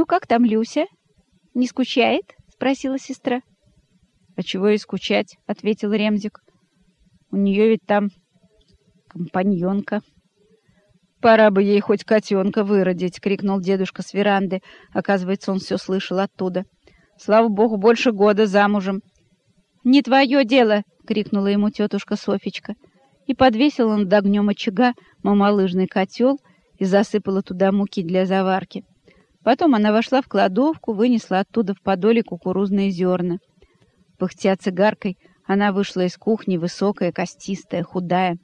«Ну как там Люся? Не скучает?» — спросила сестра. «А чего и скучать?» — ответил Ремзик. «У нее ведь там компаньонка». «Пора бы ей хоть котенка выродить!» — крикнул дедушка с веранды. Оказывается, он все слышал оттуда. «Слава богу, больше года замужем!» «Не твое дело!» — крикнула ему тетушка Софичка. И подвесила над огнем очага мамалыжный котел и засыпала туда муки для заварки. Потом она вошла в кладовку, вынесла оттуда в подоле кукурузные зерна. Пыхтя цигаркой, она вышла из кухни, высокая, костистая, худая.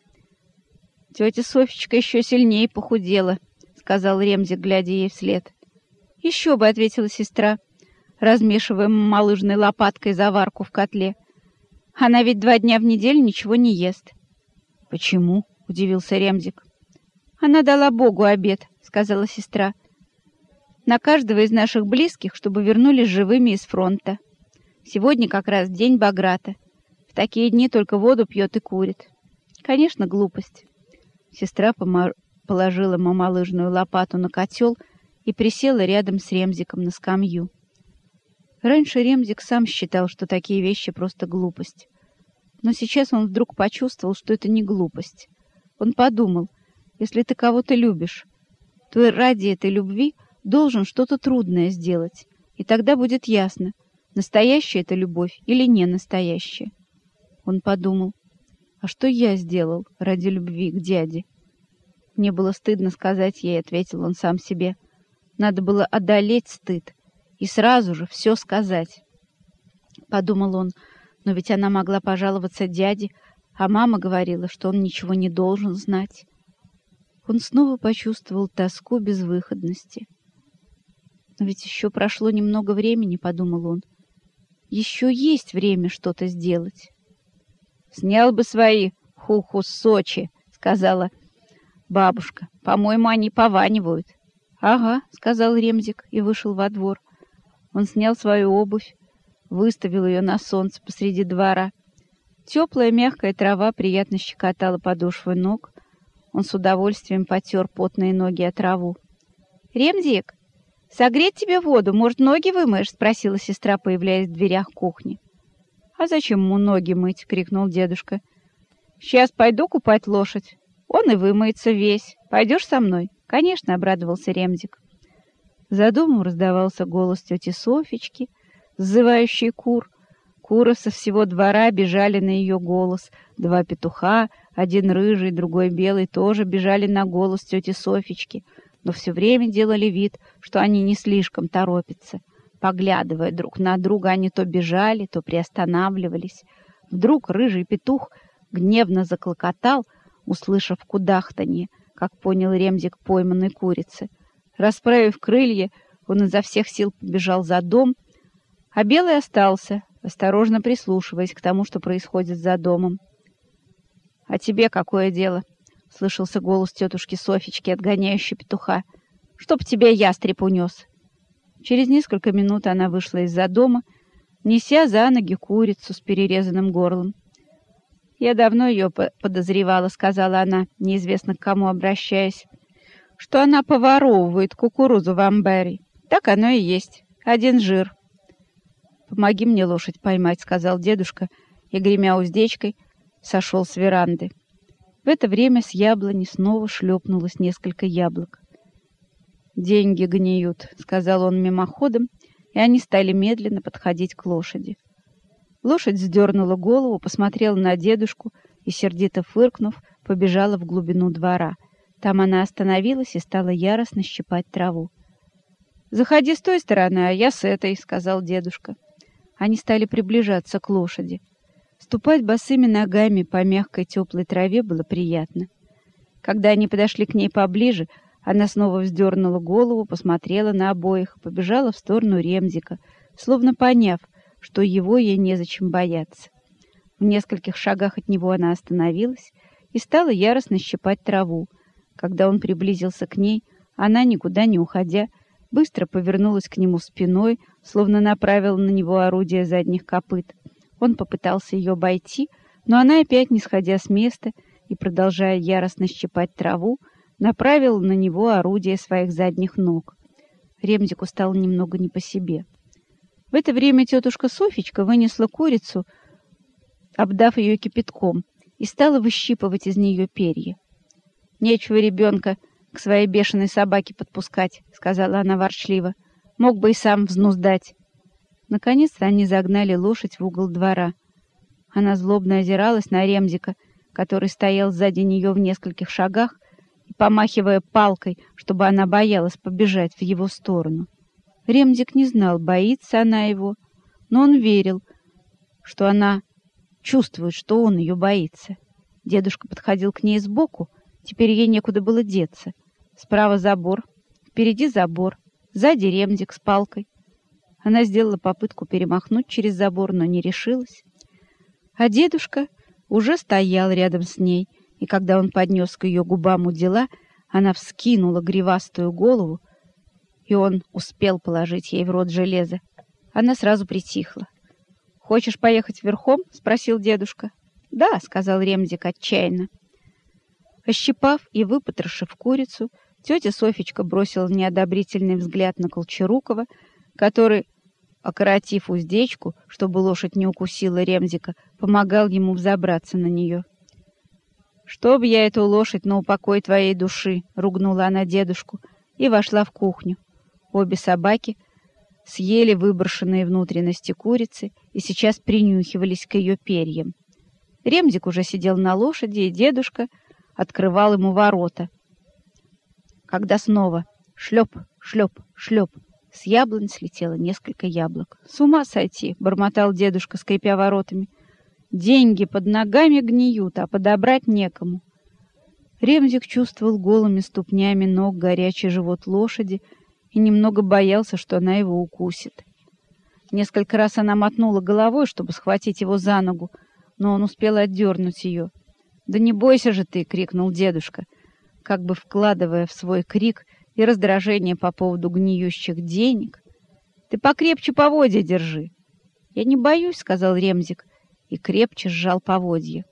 «Тетя Софичка еще сильнее похудела», — сказал Ремзик, глядя ей вслед. «Еще бы», — ответила сестра, размешивая малыжной лопаткой заварку в котле. «Она ведь два дня в неделю ничего не ест». «Почему?» — удивился Ремзик. «Она дала Богу обед», — сказала сестра. «На каждого из наших близких, чтобы вернулись живыми из фронта. Сегодня как раз день Баграта. В такие дни только воду пьет и курит. Конечно, глупость». Сестра положила мамалыжную лопату на котел и присела рядом с Ремзиком на скамью. Раньше Ремзик сам считал, что такие вещи просто глупость. Но сейчас он вдруг почувствовал, что это не глупость. Он подумал, если ты кого-то любишь, то ради этой любви должен что-то трудное сделать, и тогда будет ясно, настоящая это любовь или не настоящая. Он подумал, а что я сделал ради любви к дяде? Мне было стыдно сказать ей, ответил он сам себе. Надо было одолеть стыд и сразу же все сказать. Подумал он, но ведь она могла пожаловаться дяде, а мама говорила, что он ничего не должен знать. Он снова почувствовал тоску безвыходности. Но ведь еще прошло немного времени, подумал он. Еще есть время что-то сделать. Снял бы свои хуху с Сочи, сказала бабушка. По-моему, они пованивают. Ага, сказал Ремзик и вышел во двор. Он снял свою обувь, выставил ее на солнце посреди двора. Теплая мягкая трава приятно щекотала подошвы ног. Он с удовольствием потер потные ноги о траву. «Ремзик, согреть тебе воду, может, ноги вымоешь?» — спросила сестра, появляясь в дверях кухни. «А зачем ему ноги мыть?» — крикнул дедушка. «Сейчас пойду купать лошадь. Он и вымоется весь. Пойдешь со мной?» «Конечно», — обрадовался Ремзик. За домом раздавался голос тети Софички, сзывающей кур. Куры со всего двора бежали на ее голос. Два петуха, один рыжий, другой белый, тоже бежали на голос тети Софички, но все время делали вид, что они не слишком торопятся. Поглядывая друг на друга, они то бежали, то приостанавливались. Вдруг рыжий петух гневно заклокотал, услышав кудахтанье, как понял Ремзик пойманной курицы. Расправив крылья, он изо всех сил побежал за дом, а Белый остался, осторожно прислушиваясь к тому, что происходит за домом. — А тебе какое дело? — слышался голос тетушки Софички, отгоняющей петуха. — Чтоб тебе ястреб унес. Через несколько минут она вышла из-за дома, неся за ноги курицу с перерезанным горлом. «Я давно ее подозревала», — сказала она, неизвестно к кому обращаясь, «что она поворовывает кукурузу в амбаре. Так оно и есть. Один жир». «Помоги мне лошадь поймать», — сказал дедушка, и, гремя уздечкой, сошел с веранды. В это время с яблони снова шлепнулось несколько яблок. «Деньги гниют», — сказал он мимоходом, и они стали медленно подходить к лошади. Лошадь вздернула голову, посмотрела на дедушку и, сердито фыркнув, побежала в глубину двора. Там она остановилась и стала яростно щипать траву. «Заходи с той стороны, а я с этой», — сказал дедушка. Они стали приближаться к лошади. Ступать босыми ногами по мягкой теплой траве было приятно. Когда они подошли к ней поближе, она снова вздернула голову, посмотрела на обоих, побежала в сторону Ремзика, словно поняв, что его ей незачем бояться. В нескольких шагах от него она остановилась и стала яростно щипать траву. Когда он приблизился к ней, она, никуда не уходя, быстро повернулась к нему спиной, словно направила на него орудие задних копыт. Он попытался ее обойти, но она опять, не сходя с места и продолжая яростно щипать траву, направил на него орудие своих задних ног. Ремзику стало немного не по себе. В это время тетушка Софичка вынесла курицу, обдав ее кипятком, и стала выщипывать из нее перья. «Нечего ребенка к своей бешеной собаке подпускать», — сказала она ворчливо. «Мог бы и сам взнуздать». Наконец-то они загнали лошадь в угол двора. Она злобно озиралась на Ремзика, который стоял сзади нее в нескольких шагах, и помахивая палкой, чтобы она боялась побежать в его сторону. Ремзик не знал, боится она его, но он верил, что она чувствует, что он ее боится. Дедушка подходил к ней сбоку, теперь ей некуда было деться. Справа забор, впереди забор, сзади Ремзик с палкой. Она сделала попытку перемахнуть через забор, но не решилась. А дедушка уже стоял рядом с ней, и когда он поднес к ее губам у дела, она вскинула гривастую голову, и он успел положить ей в рот железо. Она сразу притихла. «Хочешь поехать верхом?» — спросил дедушка. «Да», — сказал Ремзик отчаянно. Ощипав и выпотрошив курицу, тетя Софичка бросила неодобрительный взгляд на Колчарукова, который, окоротив уздечку, чтобы лошадь не укусила Ремзика, помогал ему взобраться на нее. «Чтоб я эту лошадь на упокой твоей души!» — ругнула она дедушку и вошла в кухню. Обе собаки съели выброшенные внутренности курицы и сейчас принюхивались к ее перьям. Ремзик уже сидел на лошади, и дедушка открывал ему ворота. Когда снова шлеп, шлеп, шлеп, с яблонь слетело несколько яблок. «С ума сойти!» — бормотал дедушка, скрипя воротами. «Деньги под ногами гниют, а подобрать некому». Ремзик чувствовал голыми ступнями ног горячий живот лошади и немного боялся, что она его укусит. Несколько раз она мотнула головой, чтобы схватить его за ногу, но он успел отдернуть ее. «Да не бойся же ты!» — крикнул дедушка, как бы вкладывая в свой крик и раздражение по поводу гниющих денег. «Ты покрепче поводья держи!» «Я не боюсь», — сказал Ремзик, и крепче сжал поводья.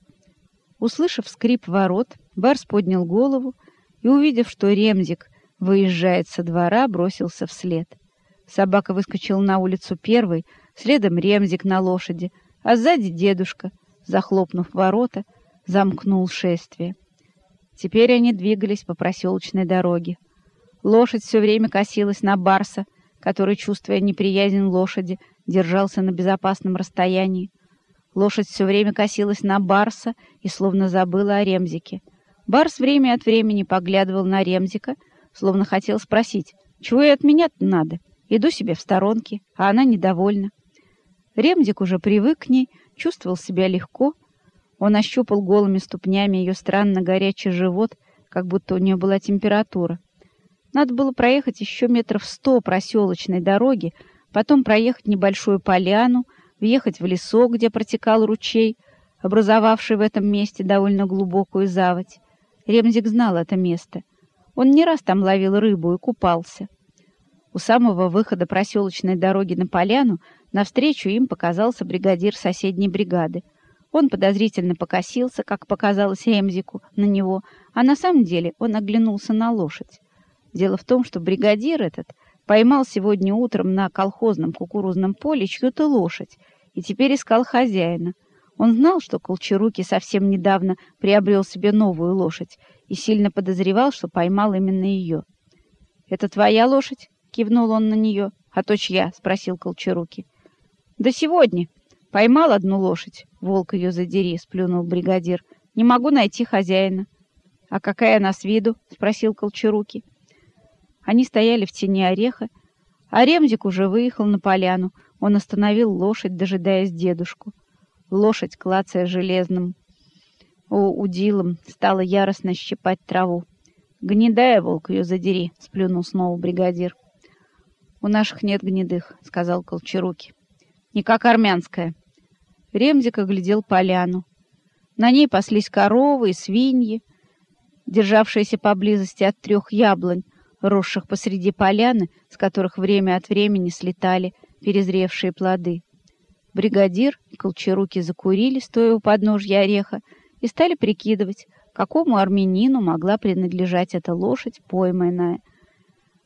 Услышав скрип ворот, Барс поднял голову и, увидев, что Ремзик выезжает со двора, бросился вслед. Собака выскочила на улицу первой, следом Ремзик на лошади, а сзади дедушка, захлопнув ворота, замкнул шествие. Теперь они двигались по проселочной дороге. Лошадь все время косилась на Барса, который, чувствуя неприязнь лошади, держался на безопасном расстоянии. Лошадь все время косилась на Барса и словно забыла о Ремзике. Барс время от времени поглядывал на Ремзика — словно хотел спросить, чего и от меня-то надо. Иду себе в сторонке, а она недовольна. Ремдик уже привык к ней, чувствовал себя легко. Он ощупал голыми ступнями ее странно горячий живот, как будто у нее была температура. Надо было проехать еще метров сто проселочной дороги, потом проехать небольшую поляну, въехать в лесок, где протекал ручей, образовавший в этом месте довольно глубокую заводь. Ремзик знал это место — он не раз там ловил рыбу и купался. У самого выхода проселочной дороги на поляну навстречу им показался бригадир соседней бригады. Он подозрительно покосился, как показалось Ремзику, на него, а на самом деле он оглянулся на лошадь. Дело в том, что бригадир этот поймал сегодня утром на колхозном кукурузном поле чью-то лошадь и теперь искал хозяина. Он знал, что Колчаруки совсем недавно приобрел себе новую лошадь и сильно подозревал, что поймал именно ее. «Это твоя лошадь?» — кивнул он на нее. «А то чья?» — спросил Колчаруки. «Да сегодня. Поймал одну лошадь. Волк ее задери», — сплюнул бригадир. «Не могу найти хозяина». «А какая она с виду?» — спросил Колчаруки. Они стояли в тени ореха, а Ремзик уже выехал на поляну. Он остановил лошадь, дожидаясь дедушку. Лошадь, клацая железным удилом, стала яростно щипать траву. «Гнедая, волк, ее задери!» — сплюнул снова бригадир. «У наших нет гнедых», — сказал Колчаруки. «Не как армянская». Ремзик оглядел поляну. На ней паслись коровы и свиньи, державшиеся поблизости от трех яблонь, росших посреди поляны, с которых время от времени слетали перезревшие плоды. Бригадир и Колчаруки закурили, стоя у подножья ореха, и стали прикидывать, какому армянину могла принадлежать эта лошадь, пойманная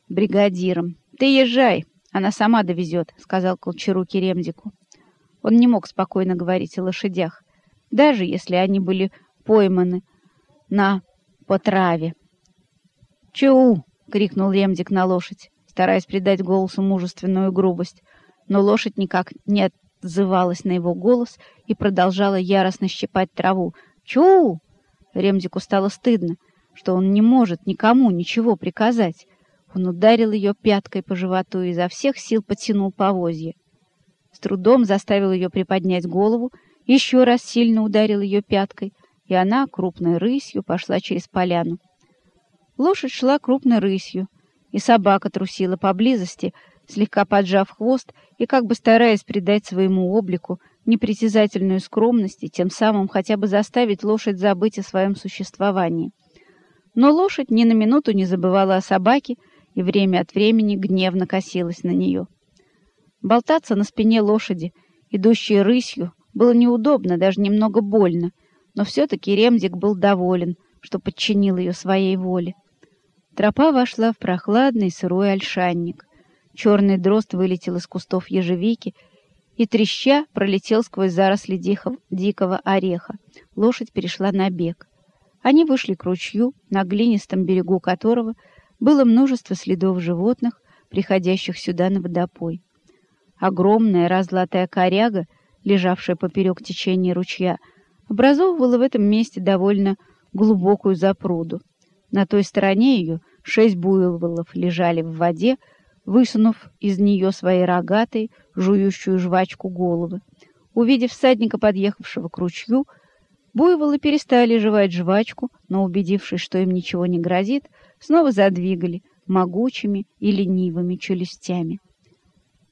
бригадиром. Ты езжай, она сама довезет, — сказал Колчарукий Ремзику. Он не мог спокойно говорить о лошадях, даже если они были пойманы на потраве. «Чу!» — крикнул Ремзик на лошадь, стараясь придать голосу мужественную грубость, но лошадь никак не отзывалась на его голос и продолжала яростно щипать траву. «Чу!» Ремзику стало стыдно, что он не может никому ничего приказать. Он ударил ее пяткой по животу и изо всех сил потянул повозье. С трудом заставил ее приподнять голову, еще раз сильно ударил ее пяткой, и она крупной рысью пошла через поляну. Лошадь шла крупной рысью, и собака трусила поблизости, слегка поджав хвост и как бы стараясь придать своему облику непритязательную скромность и тем самым хотя бы заставить лошадь забыть о своем существовании. Но лошадь ни на минуту не забывала о собаке и время от времени гневно косилась на нее. Болтаться на спине лошади, идущей рысью, было неудобно, даже немного больно, но все-таки Ремзик был доволен, что подчинил ее своей воле. Тропа вошла в прохладный сырой ольшанник. Черный дрозд вылетел из кустов ежевики и, треща, пролетел сквозь заросли дикого, дикого ореха. Лошадь перешла на бег. Они вышли к ручью, на глинистом берегу которого было множество следов животных, приходящих сюда на водопой. Огромная разлатая коряга, лежавшая поперек течения ручья, образовывала в этом месте довольно глубокую запруду. На той стороне ее шесть буйволов лежали в воде, высунув из нее свои рогатые, жующую жвачку головы. Увидев всадника, подъехавшего к ручью, буйволы перестали жевать жвачку, но, убедившись, что им ничего не грозит, снова задвигали могучими и ленивыми челюстями.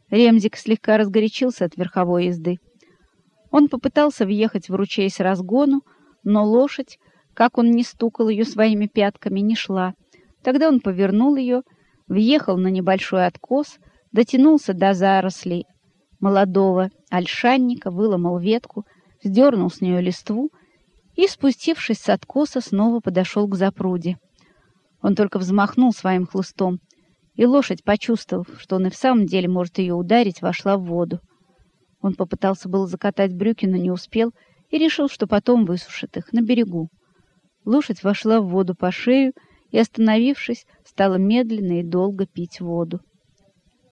Ремзик слегка разгорячился от верховой езды. Он попытался въехать в ручей с разгону, но лошадь, как он не стукал ее своими пятками, не шла. Тогда он повернул ее, въехал на небольшой откос, дотянулся до зарослей молодого ольшанника, выломал ветку, сдернул с нее листву и, спустившись с откоса, снова подошел к запруде. Он только взмахнул своим хлыстом, и лошадь, почувствовав, что он и в самом деле может ее ударить, вошла в воду. Он попытался было закатать брюки, но не успел, и решил, что потом высушит их на берегу. Лошадь вошла в воду по шею и, остановившись, стала медленно и долго пить воду.